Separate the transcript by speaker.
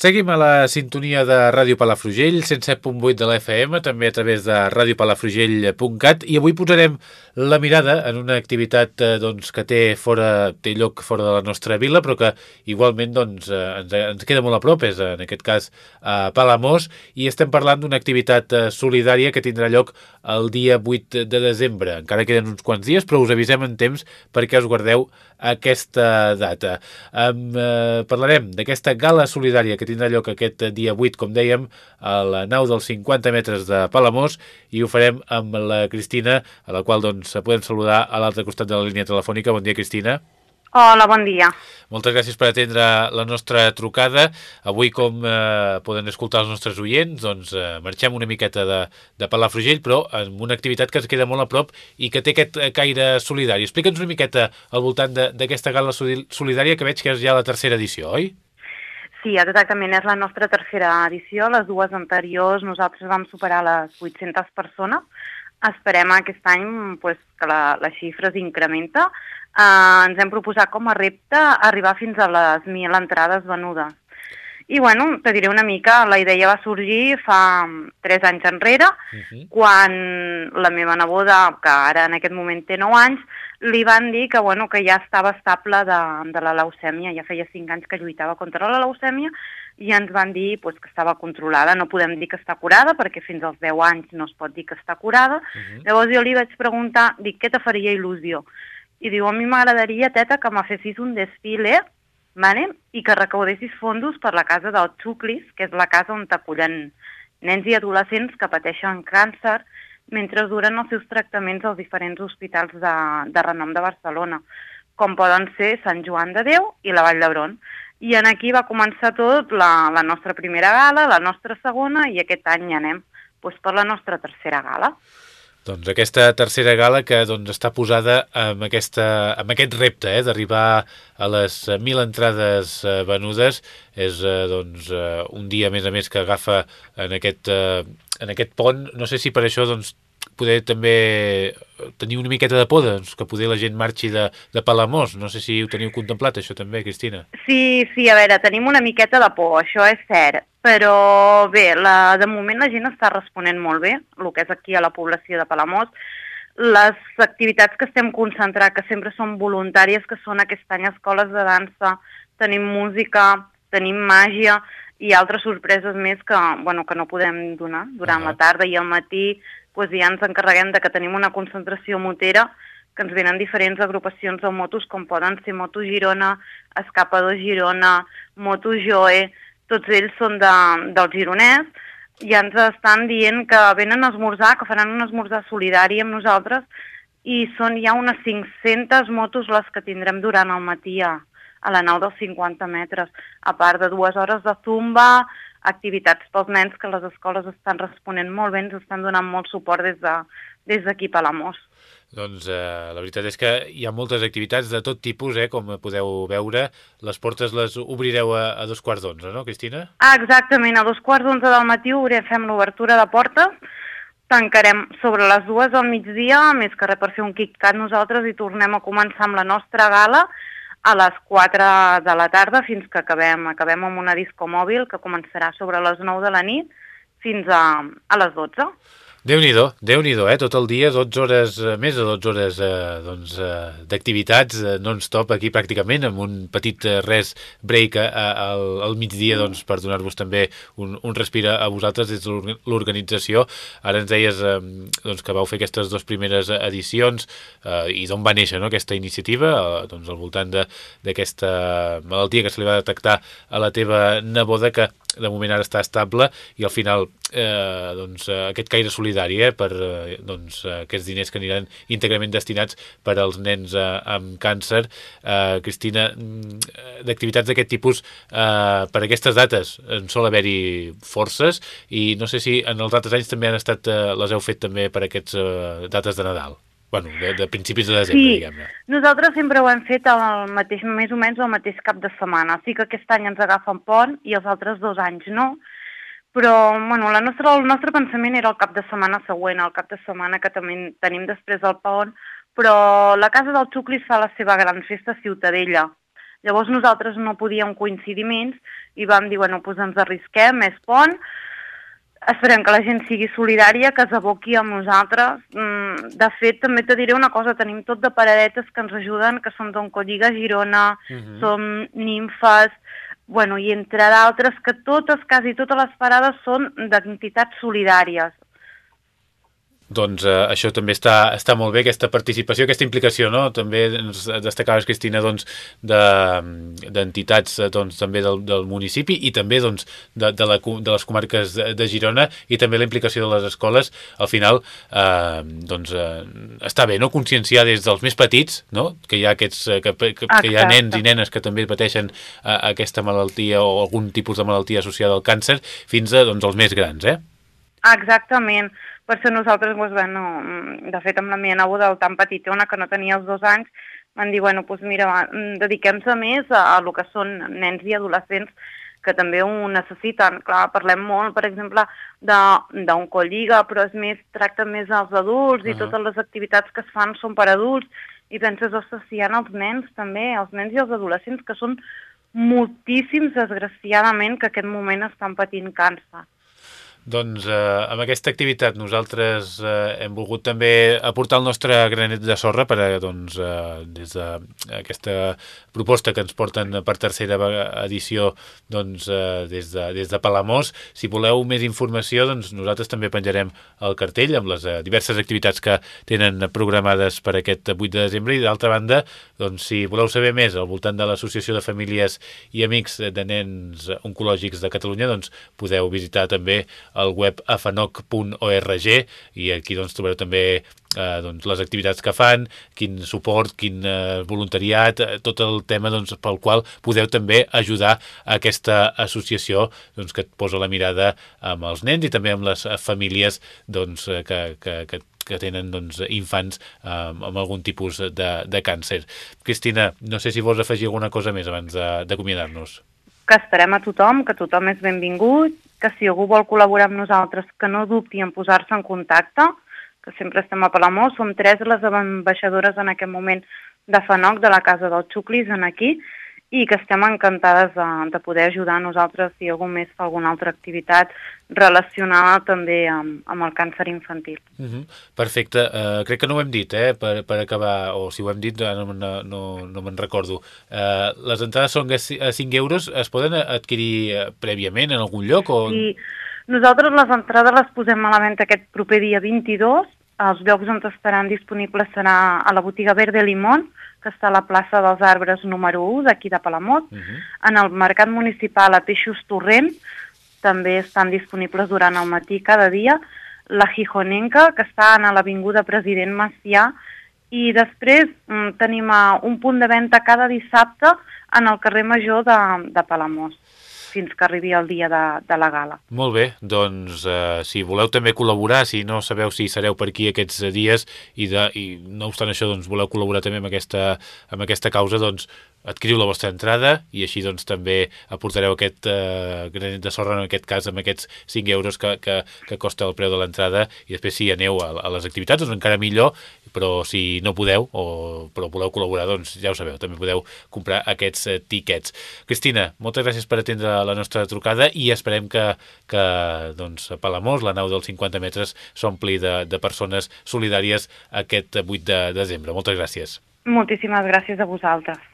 Speaker 1: Seguim a la sintonia de Ràdio Palafrugell, 107.8 de la FM, també a través de radiopalafrugell.cat i avui posarem la mirada en una activitat eh, doncs, que té, fora, té lloc fora de la nostra vila, però que igualment doncs, eh, ens, ens queda molt a prop, és en aquest cas a Palamós, i estem parlant d'una activitat eh, solidària que tindrà lloc el dia 8 de desembre. Encara queden uns quants dies, però us avisem en temps perquè us guardeu aquesta data. Eh, parlarem d'aquesta gala solidària que tindrà lloc aquest dia 8, com dèiem, a la nau dels 50 metres de Palamós i ho farem amb la Cristina, a la qual doncs podem saludar a l'altre costat de la línia telefònica. Bon dia, Cristina.
Speaker 2: Hola, bon dia.
Speaker 1: Moltes gràcies per atendre la nostra trucada. Avui, com eh, poden escoltar els nostres oients, doncs eh, marxem una miqueta de, de Palafrugell, però amb una activitat que ens queda molt a prop i que té aquest caire solidari. Explica'ns una miqueta al voltant d'aquesta gala solidària que veig que és ja la tercera edició, oi?
Speaker 2: Sí, exactament, és la nostra tercera edició. Les dues anteriors nosaltres vam superar les 800 persones. Esperem aquest any pues, que la, la xifra s'incrementa eh, ens hem proposat com a repte arribar fins a les 1.000 entrades venudes. I bueno, te diré una mica, la idea va sorgir fa 3 anys enrere, uh -huh. quan la meva neboda, que ara en aquest moment té 9 anys, li van dir que, bueno, que ja estava estable de, de la leucèmia, ja feia 5 anys que lluitava contra la leucèmia, i ens van dir pues, que estava controlada. No podem dir que està curada, perquè fins als 10 anys no es pot dir que està curada. Uh -huh. Llavors jo li vaig preguntar, dic, què te faria il·lusió? i diu, a mi m'agradaria, teta, que m'afessis un desfile vale? i que recaudessis fondos per la casa del Xuclis, que és la casa on t'acullen nens i adolescents que pateixen càncer mentre duren els seus tractaments als diferents hospitals de, de renom de Barcelona, com poden ser Sant Joan de Déu i la Vall d'Hebron. I en aquí va començar tot la, la nostra primera gala, la nostra segona, i aquest any anem doncs, per la nostra tercera gala.
Speaker 1: Doncs aquesta tercera gala que doncs, està posada amb, aquesta, amb aquest repte eh, d'arribar a les 1.000 entrades eh, venudes. És eh, doncs, eh, un dia, a més a més, que agafa en aquest, eh, en aquest pont. No sé si per això doncs, poder també tenir una miqueta de por, doncs, que poder la gent marxi de, de Palamós. No sé si ho teniu contemplat, això també, Cristina.
Speaker 2: Sí, sí, a veure, tenim una miqueta de por, això és cert, però bé, la, de moment la gent està responent molt bé, el que és aquí a la població de Palamós. Les activitats que estem concentrant, que sempre són voluntàries, que són aquest any escoles de dansa, tenim música, tenim màgia, i altres sorpreses més que, bueno, que no podem donar durant uh -huh. la tarda i al matí doncs ja ens encarreguem de que tenim una concentració motera que ens venen diferents agrupacions de motos com poden ser Moto Girona, Escapador Girona, Moto Joe, tots ells són de, del gironès i ens estan dient que venen a esmorzar, que faran un esmorzar solidari amb nosaltres i són ja unes 500 motos les que tindrem durant el matí a, a la nau dels 50 metres, a part de dues hores de zumba, activitats pels nens que les escoles estan responent molt bé, ens estan donant molt suport des d'aquí de, des Palamós.
Speaker 1: Doncs eh, la veritat és que hi ha moltes activitats de tot tipus, eh, com podeu veure. Les portes les obrireu a, a dos quarts d'onze, no, Cristina?
Speaker 2: Ah, exactament, a dos quarts d'onze del matí fem l'obertura de portes, tancarem sobre les dues al migdia, més que res per fer un KitKat nosaltres i tornem a començar amb la nostra gala, a les 4 de la tarda fins que acabem. Acabem amb una disco mòbil que començarà sobre les 9 de la nit fins a, a les 12
Speaker 1: déu nhi déu eh? Tot el dia, 12 hores, eh, més de 12 hores eh, doncs, eh, d'activitats eh, non-stop aquí pràcticament, amb un petit eh, res break eh, al, al migdia doncs, per donar-vos també un, un respir a vosaltres des de l'organització. Ara ens deies eh, doncs, que vau fer aquestes dues primeres edicions eh, i d'on va néixer no? aquesta iniciativa, eh, doncs, al voltant d'aquesta malaltia que se li va detectar a la teva neboda que de moment ara està estable i al final eh, doncs, eh, aquest caire solidari eh, per eh, doncs, eh, aquests diners que aniran íntegrament destinats per als nens eh, amb càncer. Eh, Cristina, mm, d'activitats d'aquest tipus eh, per aquestes dates en sol haver-hi forces i no sé si en els altres anys també han estat, eh, les heu fet també per aquestes eh, dates de Nadal bueno, de, de principis de desembre, sí. diguem-ne.
Speaker 2: Nosaltres sempre ho hem fet el mateix, més o menys el mateix cap de setmana. Sí que aquest any ens agafa un pont i els altres dos anys no, però bueno, la nostra, el nostre pensament era el cap de setmana següent, el cap de setmana que també tenim després del pont, però la Casa del Xuclis fa la seva gran festa Ciutadella. Llavors nosaltres no podíem coincidir menys i vam dir, bueno, doncs ens arrisquem, més pont, esperem que la gent sigui solidària, que es aboqui amb nosaltres. Mm, de fet, també te diré una cosa, tenim tot de paradetes que ens ajuden, que són d'Oncolliga Girona, uh mhm. -huh. som nimfes, bueno, i entre d'altres, que totes, quasi totes les parades són d'entitats solidàries.
Speaker 1: Doncs eh, això també està, està molt bé, aquesta participació, aquesta implicació, no? També ens destacaves, Cristina, doncs, d'entitats de, doncs, també del, del municipi i també doncs, de, de, la, de les comarques de, de Girona i també la implicació de les escoles. Al final, eh, doncs, eh, està bé, no?, conscienciar des dels més petits, no?, que hi ha, aquests, eh, que, que, que hi ha nens i nenes que també pateixen eh, aquesta malaltia o algun tipus de malaltia associada al càncer, fins a doncs, els més grans, eh?
Speaker 2: Exactament. Per això nosaltres, doncs, bueno, de fet, amb la meva neboda tan petitona que no tenia els dos anys, van dir, bueno, doncs mira, mm, dediquem-se més a, a el que són nens i adolescents que també ho necessiten. Clar, parlem molt, per exemple, d'un colliga, però és més, tracta més als adults i uh -huh. totes les activitats que es fan són per adults i penses, ostres, si hi ha els nens també, els nens i els adolescents, que són moltíssims, desgraciadament, que aquest moment estan patint càncer.
Speaker 1: Doncs eh, amb aquesta activitat nosaltres eh, hem volgut també aportar el nostre granet de sorra per a, doncs, eh, des d'aquesta proposta que ens porten per tercera edició doncs, eh, des, de, des de Palamós. Si voleu més informació, doncs nosaltres també penjarem el cartell amb les eh, diverses activitats que tenen programades per aquest 8 de desembre i d'altra banda, doncs, si voleu saber més al voltant de l'Associació de Famílies i Amics de Nens Oncològics de Catalunya, doncs podeu visitar també al web afanoc.org i aquí doncs, trobareu també eh, doncs, les activitats que fan, quin suport, quin eh, voluntariat, eh, tot el tema doncs, pel qual podeu també ajudar aquesta associació doncs, que et posa la mirada amb els nens i també amb les famílies doncs, eh, que, que, que que tenen doncs, infants eh, amb algun tipus de, de càncer. Cristina, no sé si vols afegir alguna cosa més abans d'acomiadar-nos
Speaker 2: que esperem a tothom, que tothom és benvingut, que si algú vol col·laborar amb nosaltres, que no dubti en posar-se en contacte, que sempre estem a Palamós, som tres les ambaixadores en aquest moment de FANOC, de la Casa dels Xuclis, en aquí, i que estem encantades de, de poder ajudar a nosaltres si algú més fa alguna altra activitat relacionada també amb, amb el càncer infantil.
Speaker 1: Uh mhm. -huh. Perfecte. Uh, crec que no ho hem dit, eh, per, per acabar, o si ho hem dit no, no, no, no me'n recordo. Uh, les entrades són a 5 euros, es poden adquirir uh, prèviament en algun lloc? O...
Speaker 2: Sí, nosaltres les entrades les posem a la venda aquest proper dia 22, els llocs on estaran disponibles serà a la botiga Verde Limón, que està a la plaça dels Arbres número 1 d'aquí de Palamot. Uh -huh. En el mercat municipal a Peixos Torrent també estan disponibles durant el matí cada dia. La Gijonenca, que està a l'Avinguda President Macià, i després mm, tenim un punt de venda cada dissabte en el carrer Major de, de Palamós fins que arribi el dia de, de la gala.
Speaker 1: Molt bé, doncs eh, si voleu també col·laborar, si no sabeu si sereu per aquí aquests dies i, de, i no obstant això doncs, voleu col·laborar també amb aquesta, amb aquesta causa, doncs adquiriu la vostra entrada i així doncs també aportareu aquest eh, granet de sorra en aquest cas amb aquests 5 euros que, que, que costa el preu de l'entrada i després si aneu a, a les activitats doncs encara millor però si no podeu o però voleu col·laborar doncs ja ho sabeu, també podeu comprar aquests eh, tiquets. Cristina, moltes gràcies per atendre la nostra trucada i esperem que, que doncs, Palamós, la nau dels 50 metres, s'ompli de, de persones solidàries aquest 8 de desembre. Moltes gràcies.
Speaker 2: Moltíssimes gràcies a vosaltres.